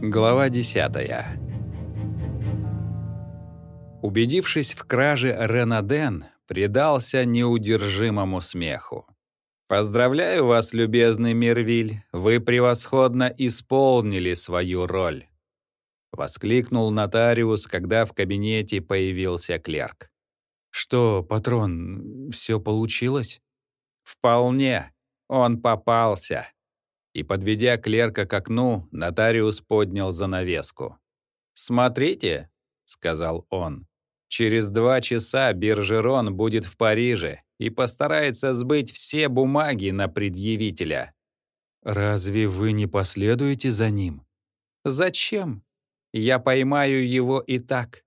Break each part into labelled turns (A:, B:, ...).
A: Глава 10. Убедившись в краже, Ренаден предался неудержимому смеху. «Поздравляю вас, любезный Мервиль, вы превосходно исполнили свою роль», — воскликнул нотариус, когда в кабинете появился клерк.
B: «Что, патрон, все получилось?»
A: «Вполне. Он попался». И, подведя клерка к окну, нотариус поднял занавеску. «Смотрите», — сказал он, — «через два часа Биржерон будет в Париже и постарается сбыть все бумаги на предъявителя».
B: «Разве вы не последуете за ним?»
A: «Зачем? Я поймаю его и так».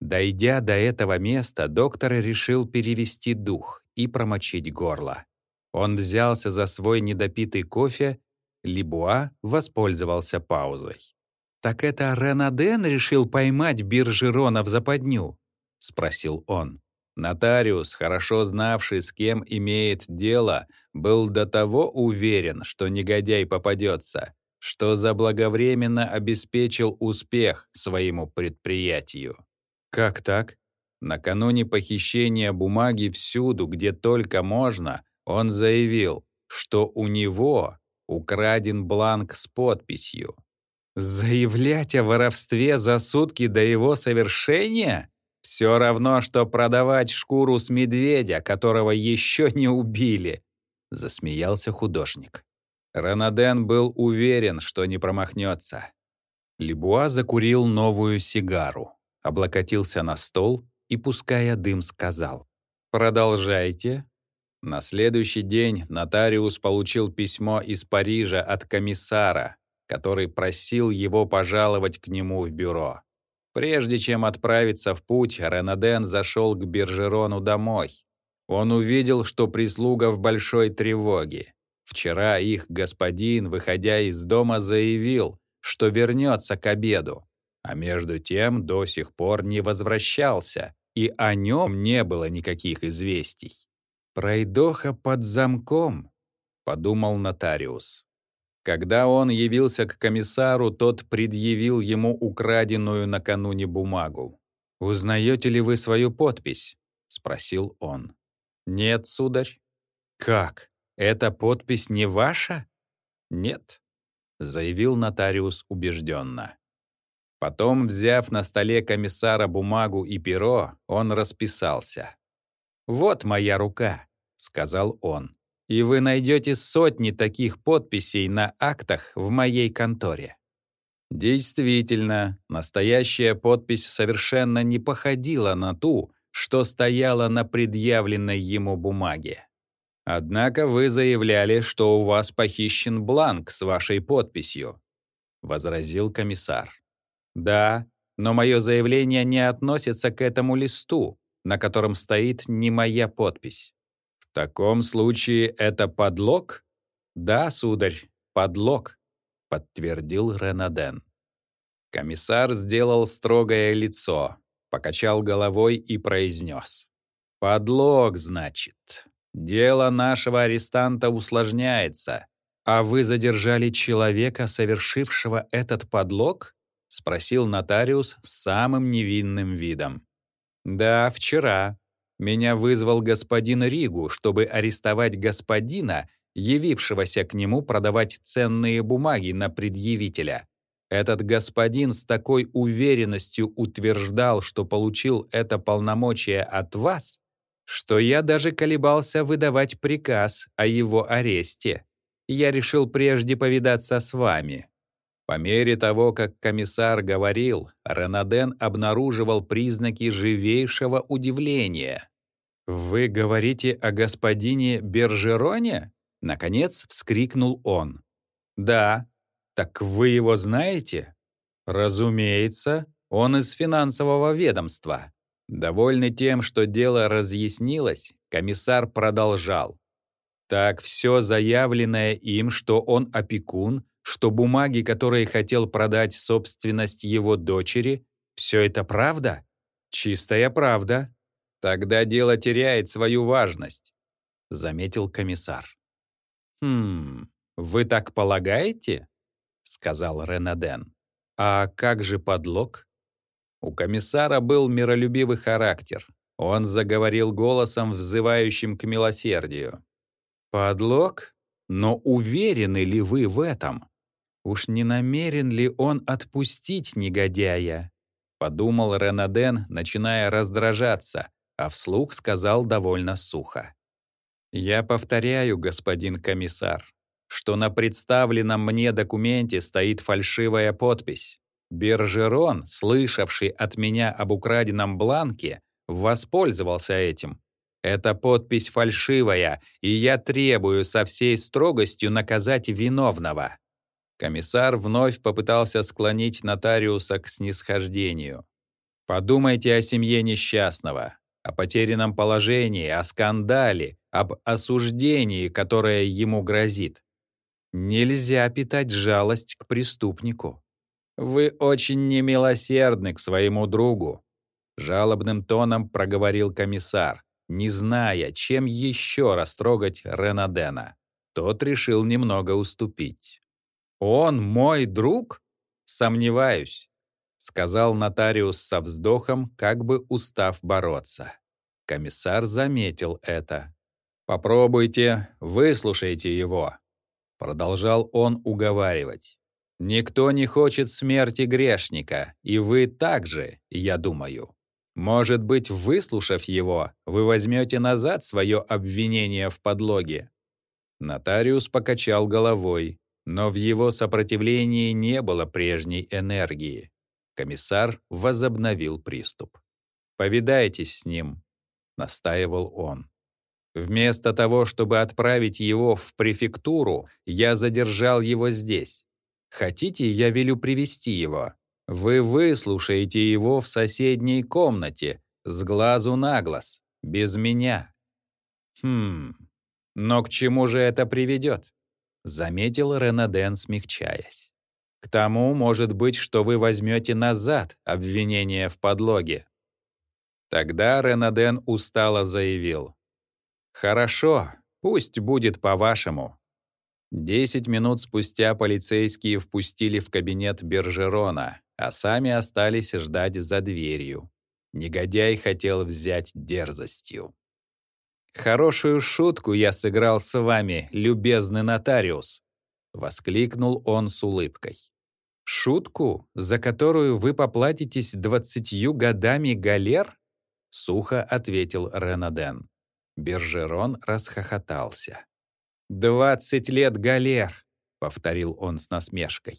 A: Дойдя до этого места, доктор решил перевести дух и промочить горло. Он взялся за свой недопитый кофе, Либуа воспользовался паузой.
B: «Так это Ренаден решил поймать Биржерона в западню?» — спросил он.
A: Нотариус, хорошо знавший, с кем имеет дело, был до того уверен, что негодяй попадется, что заблаговременно обеспечил успех своему предприятию.
B: «Как так?»
A: Накануне похищения бумаги всюду, где только можно, он заявил, что у него украден бланк с подписью.
B: Заявлять о воровстве за сутки до его совершения?
A: Все равно, что продавать шкуру с медведя, которого еще не убили, засмеялся художник. Ронаден был уверен, что не промахнется. Лебуа закурил новую сигару, облокотился на стол и, пуская дым, сказал «Продолжайте». На следующий день нотариус получил письмо из Парижа от комиссара, который просил его пожаловать к нему в бюро. Прежде чем отправиться в путь, Ренаден зашел к Бержерону домой. Он увидел, что прислуга в большой тревоге. Вчера их господин, выходя из дома, заявил, что вернется к обеду, а между тем до сих пор не возвращался, и о нем не было никаких известий. «Пройдоха под замком», — подумал нотариус. Когда он явился к комиссару, тот предъявил ему украденную накануне бумагу. «Узнаете ли вы свою подпись?» — спросил он. «Нет, сударь». «Как? Эта подпись не ваша?» «Нет», — заявил нотариус убежденно. Потом, взяв на столе комиссара бумагу и перо, он расписался. «Вот моя рука», — сказал он. «И вы найдете сотни таких подписей на актах в моей конторе». Действительно, настоящая подпись совершенно не походила на ту, что стояла на предъявленной ему бумаге. Однако вы заявляли, что у вас похищен бланк с вашей подписью, возразил комиссар. Да, но мое заявление не относится к этому листу, на котором стоит не моя подпись. В таком случае это подлог? Да, сударь, подлог, подтвердил Ренаден. Комиссар сделал строгое лицо, покачал головой и произнес. «Подлог, значит. Дело нашего арестанта усложняется. А вы задержали человека, совершившего этот подлог?» — спросил нотариус самым невинным видом. «Да, вчера. Меня вызвал господин Ригу, чтобы арестовать господина, явившегося к нему продавать ценные бумаги на предъявителя. Этот господин с такой уверенностью утверждал, что получил это полномочие от вас, что я даже колебался выдавать приказ о его аресте. Я решил прежде повидаться с вами. По мере того, как комиссар говорил, Ренаден обнаруживал признаки живейшего удивления. «Вы говорите о господине Бержероне?» Наконец вскрикнул он. «Да. Так вы его знаете?» «Разумеется. Он из финансового ведомства». Довольный тем, что дело разъяснилось, комиссар продолжал. «Так все заявленное им, что он опекун, что бумаги, которые хотел продать собственность его дочери, все это правда? Чистая правда. Тогда дело теряет свою важность, заметил комиссар. Хм, вы так полагаете? сказал Ренаден. А как же подлог? У комиссара был миролюбивый характер. Он заговорил голосом, взывающим к милосердию. «Подлог? Но уверены ли вы в этом? Уж не намерен ли он отпустить негодяя?» Подумал Ренаден, начиная раздражаться, а вслух сказал довольно сухо. «Я повторяю, господин комиссар, что на представленном мне документе стоит фальшивая подпись. Бержерон, слышавший от меня об украденном бланке, воспользовался этим. Эта подпись фальшивая, и я требую со всей строгостью наказать виновного. Комиссар вновь попытался склонить нотариуса к снисхождению. Подумайте о семье несчастного, о потерянном положении, о скандале, об осуждении, которое ему грозит. Нельзя питать жалость к преступнику. Вы очень немилосердны к своему другу, жалобным тоном проговорил комиссар, не зная, чем еще растрогать Ренадена. Тот решил немного уступить. «Он мой друг?» «Сомневаюсь», — сказал нотариус со вздохом, как бы устав бороться. Комиссар заметил это. «Попробуйте, выслушайте его», — продолжал он уговаривать. «Никто не хочет смерти грешника, и вы также, я думаю. Может быть, выслушав его, вы возьмете назад свое обвинение в подлоге?» Нотариус покачал головой, но в его сопротивлении не было прежней энергии. Комиссар возобновил приступ. «Повидайтесь с ним», — настаивал он. «Вместо того, чтобы отправить его в префектуру, я задержал его здесь. Хотите, я велю привести его? Вы выслушаете его в соседней комнате, с глазу на глаз, без меня». «Хм, но к чему же это приведет?» — заметил Ренаден, смягчаясь. «К тому, может быть, что вы возьмете назад обвинение в подлоге». Тогда Ренаден устало заявил. «Хорошо, пусть будет по-вашему». Десять минут спустя полицейские впустили в кабинет Бержерона, а сами остались ждать за дверью. Негодяй хотел взять дерзостью. «Хорошую шутку я сыграл с вами, любезный нотариус!» — воскликнул он с улыбкой. «Шутку, за которую вы поплатитесь двадцатью годами галер?» — сухо ответил Ренаден. Бержерон расхохотался. «Двадцать лет галер!» — повторил он с насмешкой.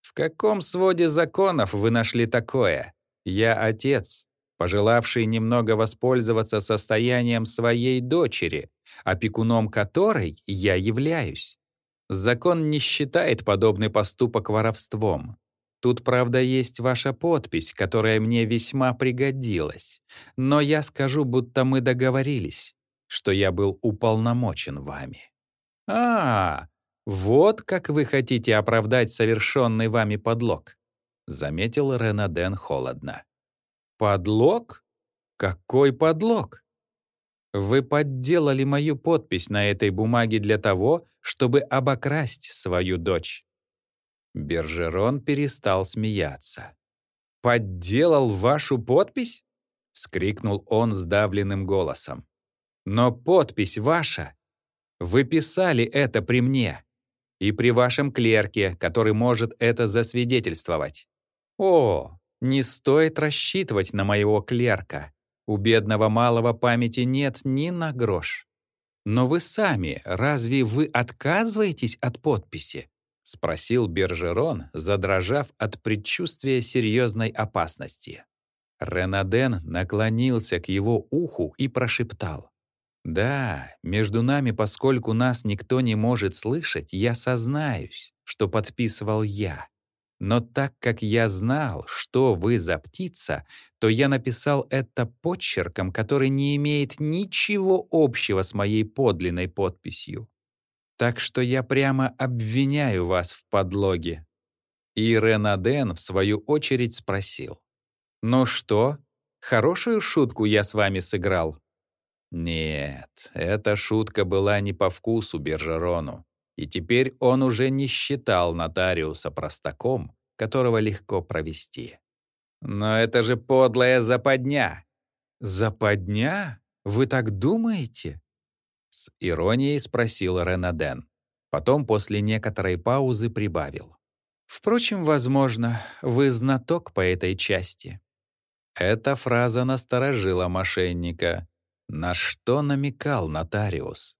A: «В каком своде законов вы нашли такое? Я отец, пожелавший немного воспользоваться состоянием своей дочери, опекуном которой я являюсь. Закон не считает подобный поступок воровством. Тут, правда, есть ваша подпись, которая мне весьма пригодилась. Но я скажу, будто мы договорились, что я был уполномочен вами. А, вот как вы хотите оправдать совершенный вами подлог, заметил Ренаден холодно. Подлог? Какой подлог? Вы подделали мою подпись на этой бумаге для того, чтобы обокрасть свою дочь. Бержерон перестал смеяться. «Подделал вашу подпись?» — вскрикнул он сдавленным голосом. «Но подпись ваша. Вы писали это при мне и при вашем клерке, который может это засвидетельствовать. О, не стоит рассчитывать на моего клерка. У бедного малого памяти нет ни на грош. Но вы сами, разве вы отказываетесь от подписи? спросил Бержерон, задрожав от предчувствия серьезной опасности. Ренаден наклонился к его уху и прошептал. «Да, между нами, поскольку нас никто не может слышать, я сознаюсь, что подписывал я. Но так как я знал, что вы за птица, то я написал это подчерком, который не имеет ничего общего с моей подлинной подписью. Так что я прямо обвиняю вас в подлоге». И Ренаден, в свою очередь, спросил. «Ну что, хорошую шутку я с вами сыграл?» Нет, эта шутка была не по вкусу Бержерону. И теперь он уже не считал нотариуса простаком, которого легко провести. «Но это же подлая западня!»
B: «Западня? Вы так думаете?»
A: С иронией спросил Ренаден. Потом после некоторой паузы прибавил.
B: «Впрочем, возможно, вы знаток по этой части».
A: Эта фраза насторожила мошенника. На что намекал нотариус?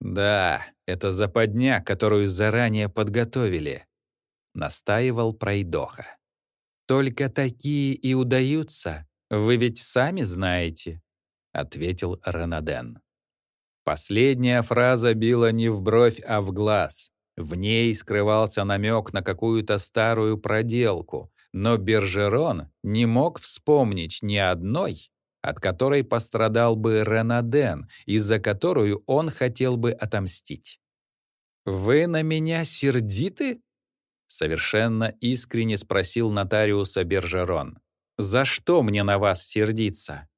A: «Да, это западня, которую заранее подготовили», — настаивал Пройдоха.
B: «Только такие и удаются, вы ведь сами знаете», —
A: ответил Ренаден. Последняя фраза била не в бровь, а в глаз. В ней скрывался намек на какую-то старую проделку, но Бержерон не мог вспомнить ни одной, от которой пострадал бы Ренаден и за которую он хотел бы отомстить.
B: «Вы на меня сердиты?» — совершенно искренне спросил нотариуса Бержерон. «За что мне на вас сердиться?»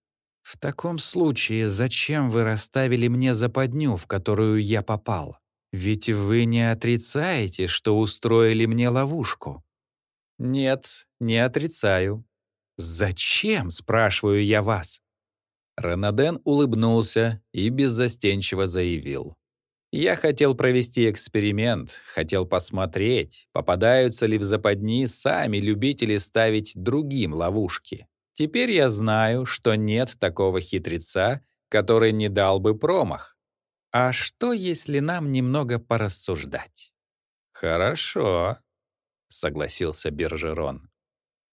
B: «В таком случае зачем вы расставили мне западню, в которую я попал? Ведь вы не отрицаете, что устроили мне ловушку».
A: «Нет, не отрицаю»,
B: «Зачем?» — спрашиваю я вас.
A: Ренаден улыбнулся и беззастенчиво заявил. «Я хотел провести эксперимент, хотел посмотреть, попадаются ли в западни сами любители ставить другим ловушки. Теперь я знаю, что нет такого хитреца, который не дал бы промах. А что, если нам немного порассуждать?»
B: «Хорошо», — согласился Бержерон.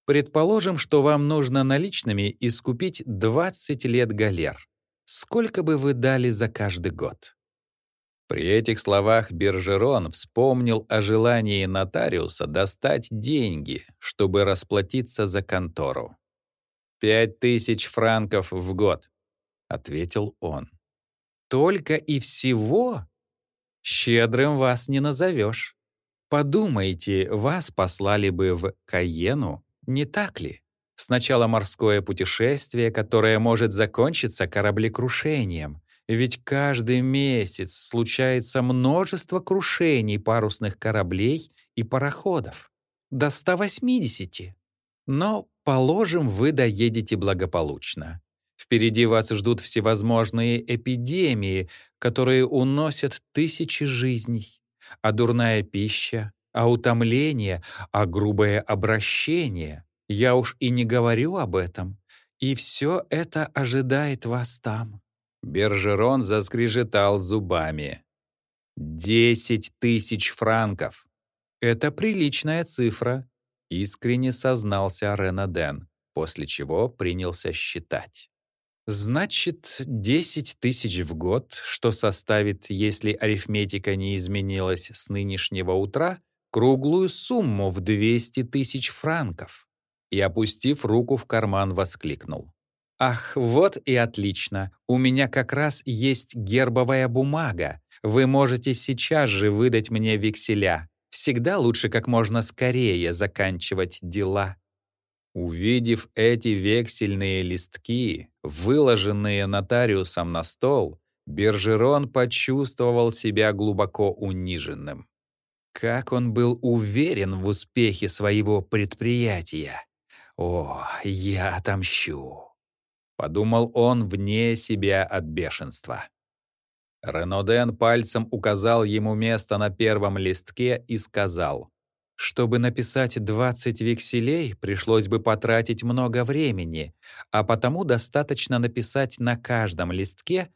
B: Предположим, что вам нужно наличными искупить 20 лет галер. Сколько бы вы дали за каждый год?
A: При этих словах Бержерон вспомнил о желании нотариуса достать деньги, чтобы расплатиться за контору. «Пять тысяч франков в год», — ответил он.
B: «Только и всего? Щедрым вас не назовешь. Подумайте, вас послали бы в Каену не так ли? Сначала морское путешествие, которое может закончиться кораблекрушением. Ведь каждый месяц случается множество крушений парусных кораблей и пароходов. До 180. Но, положим, вы доедете благополучно. Впереди вас ждут всевозможные эпидемии, которые уносят тысячи жизней. А дурная пища, а утомление, а грубое обращение. Я уж и не говорю об этом. И все это ожидает вас там».
A: Бержерон заскрежетал зубами. «Десять тысяч франков!»
B: «Это приличная цифра», — искренне сознался Ренаден, после чего принялся считать. «Значит, десять тысяч в год, что составит, если арифметика не изменилась с нынешнего утра, круглую сумму в 200 тысяч франков.
A: И, опустив руку в карман, воскликнул.
B: «Ах, вот и отлично! У меня как раз есть гербовая бумага. Вы можете сейчас же выдать мне векселя. Всегда лучше как можно скорее заканчивать дела».
A: Увидев эти вексельные листки, выложенные нотариусом на стол, Бержерон почувствовал себя глубоко униженным.
B: Как он был уверен в успехе своего предприятия. «О, я отомщу!» — подумал он вне себя от бешенства.
A: Реноден пальцем указал ему место на первом листке и сказал,
B: «Чтобы написать 20 векселей, пришлось бы потратить много времени, а потому достаточно написать на каждом листке,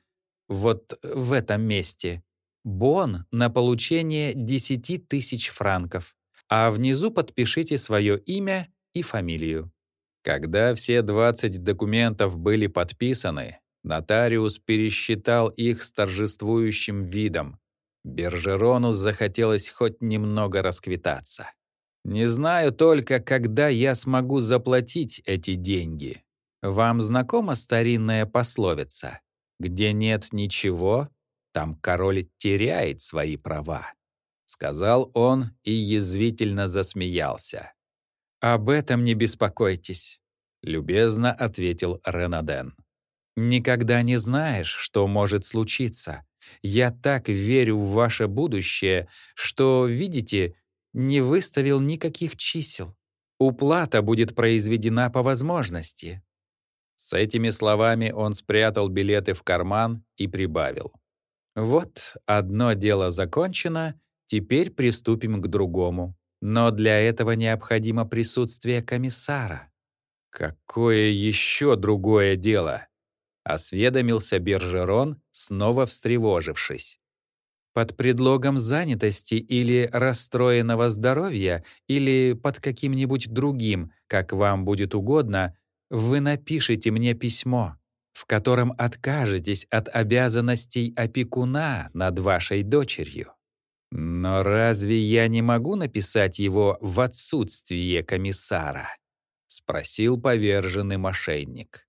B: вот в этом месте, бон на получение 10 тысяч франков, а внизу подпишите свое имя и фамилию.
A: Когда все 20 документов были подписаны, нотариус пересчитал их с торжествующим видом. Бержерону захотелось хоть немного расквитаться. «Не знаю только, когда я смогу заплатить эти деньги. Вам знакома старинная пословица? Где нет ничего, там король теряет свои права», — сказал он и язвительно засмеялся.
B: «Об этом не беспокойтесь», — любезно ответил Ренаден. «Никогда не знаешь, что может случиться. Я так верю в ваше будущее, что, видите, не выставил никаких чисел. Уплата будет произведена по возможности».
A: С этими словами он спрятал билеты в карман и прибавил.
B: «Вот, одно дело закончено, теперь приступим к другому. Но для этого необходимо присутствие комиссара».
A: «Какое еще другое дело?» — осведомился Бержерон, снова встревожившись.
B: «Под предлогом занятости или расстроенного здоровья, или под каким-нибудь другим, как вам будет угодно, вы напишите мне письмо, в котором откажетесь от обязанностей опекуна над вашей дочерью. Но разве я не могу написать его в отсутствие комиссара?» — спросил поверженный мошенник.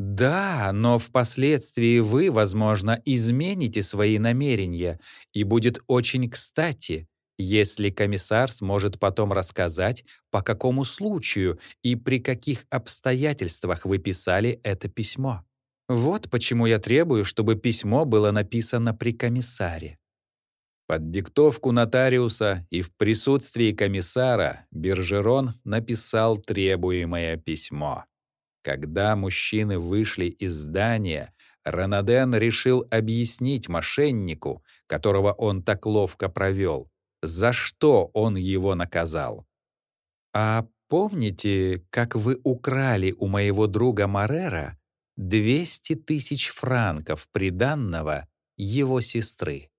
B: Да, но впоследствии вы, возможно, измените свои намерения, и будет очень кстати, если комиссар сможет потом рассказать, по какому случаю и при каких обстоятельствах вы писали это письмо. Вот почему я требую, чтобы письмо было написано при комиссаре.
A: Под диктовку нотариуса и в присутствии комиссара Бержерон написал требуемое письмо. Когда мужчины вышли из здания, Ранаден решил объяснить мошеннику, которого он так ловко провел, за что он его наказал.
B: «А помните, как вы украли у моего друга Марера 200 тысяч франков приданного его сестры?»